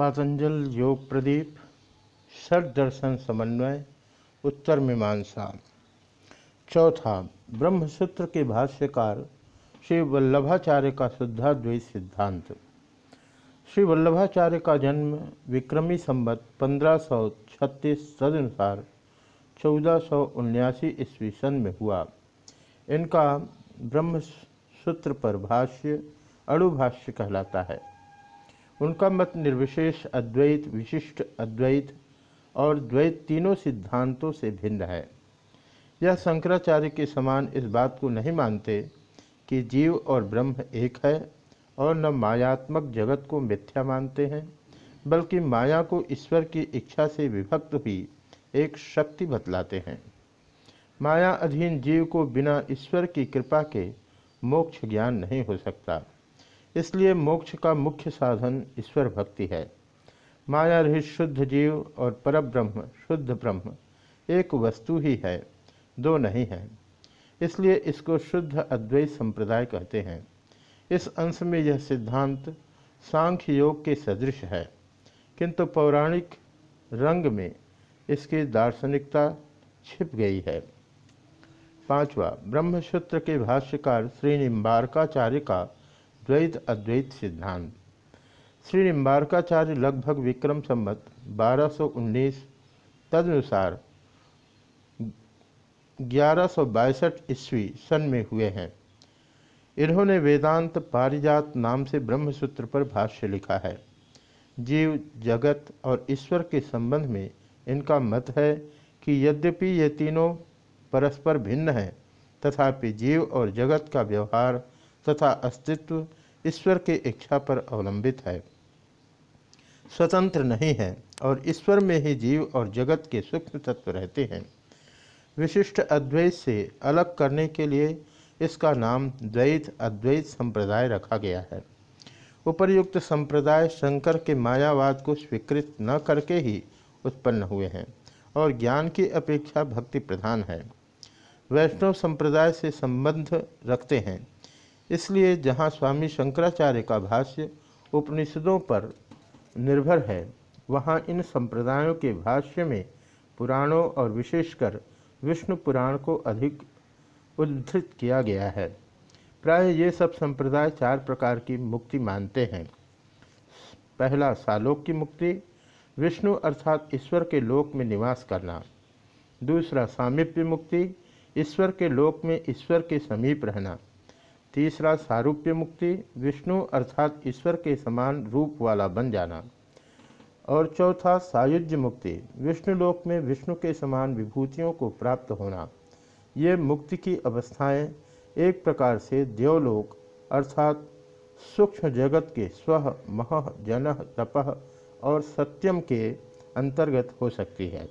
पातंजल योग प्रदीप षड दर्शन समन्वय, उत्तर मीमांसा। चौथा, ब्रह्मसूत्र के भाष्यकार श्री वल्लभाचार्य का शुद्धाद्वैत सिद्धांत। श्री वल्लभाचार्य का जन्म विक्रमी संबत पंद्रह सौ छत्तीस तदनुसार चौदह ईस्वी सन में हुआ। इनका ब्रह्मसूत्र पर भाष्य अणुभाष्य कहलाता है। उनका मत निर्विशेष अद्वैत, विशिष्ट अद्वैत और द्वैत तीनों सिद्धांतों से भिन्न है। यह शंकराचार्य के समान इस बात को नहीं मानते कि जीव और ब्रह्म एक है और न मायात्मक जगत को मिथ्या मानते हैं, बल्कि माया को ईश्वर की इच्छा से विभक्त हुई एक शक्ति बतलाते हैं। माया अधीन जीव को बिना ईश्वर की कृपा के मोक्ष ज्ञान नहीं हो सकता। इसलिए मोक्ष का मुख्य साधन ईश्वर भक्ति है। माया रहित शुद्ध जीव और परब्रह्म शुद्ध ब्रह्म एक वस्तु ही है, दो नहीं है। इसलिए इसको शुद्ध अद्वैत संप्रदाय कहते हैं। इस अंश में यह सिद्धांत सांख्य योग के सदृश है, किंतु पौराणिक रंग में इसकी दार्शनिकता छिप गई है। पांचवा, ब्रह्मसूत्र के भाष्यकार श्री निम्बारकाचार्य का द्वैत अद्वैत सिद्धांत। श्री निम्बारकाचार्य लगभग विक्रम संबत 1219 तदनुसार ग्यारह ईस्वी सन में हुए हैं। इन्होंने वेदांत पारिजात नाम से ब्रह्मसूत्र पर भाष्य लिखा है। जीव, जगत और ईश्वर के संबंध में इनका मत है कि यद्यपि ये तीनों परस्पर भिन्न हैं, तथापि जीव और जगत का व्यवहार तथा अस्तित्व ईश्वर के इच्छा पर अवलंबित है। स्वतंत्र नहीं है और ईश्वर में ही जीव और जगत के सूक्ष्म तत्व रहते हैं। विशिष्ट अद्वैत से अलग करने के लिए इसका नाम द्वैत अद्वैत संप्रदाय रखा गया है। उपर्युक्त संप्रदाय शंकर के मायावाद को स्वीकृत न करके ही उत्पन्न हुए हैं और ज्ञान की अपेक्षा भक्ति प्रधान है। वैष्णव संप्रदाय से संबंध रखते हैं। इसलिए जहाँ स्वामी शंकराचार्य का भाष्य उपनिषदों पर निर्भर है, वहाँ इन संप्रदायों के भाष्य में पुराणों और विशेषकर विष्णु पुराण को अधिक उद्धृत किया गया है। प्राय ये सब संप्रदाय चार प्रकार की मुक्ति मानते हैं। पहला, सालोक की मुक्ति, विष्णु अर्थात ईश्वर के लोक में निवास करना। दूसरा, सामिप्य मुक्ति, ईश्वर के लोक में ईश्वर के समीप रहना। तीसरा, सारूप्य मुक्ति, विष्णु अर्थात ईश्वर के समान रूप वाला बन जाना। और चौथा, सायुज्य मुक्ति, विष्णु लोक में विष्णु के समान विभूतियों को प्राप्त होना। ये मुक्ति की अवस्थाएँ एक प्रकार से देवलोक अर्थात सूक्ष्म जगत के स्व मह जन तपह और सत्यम के अंतर्गत हो सकती है।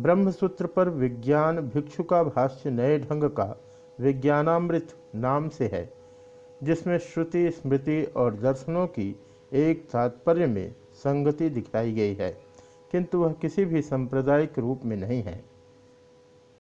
ब्रह्मसूत्र पर विज्ञान, भिक्षु का भाष्य नए ढंग का विज्ञानामृत नाम से है, जिसमें श्रुति, स्मृति और दर्शनों की एक तात्पर्य में संगति दिखाई गई है, किंतु वह किसी भी सांप्रदायिक रूप में नहीं है।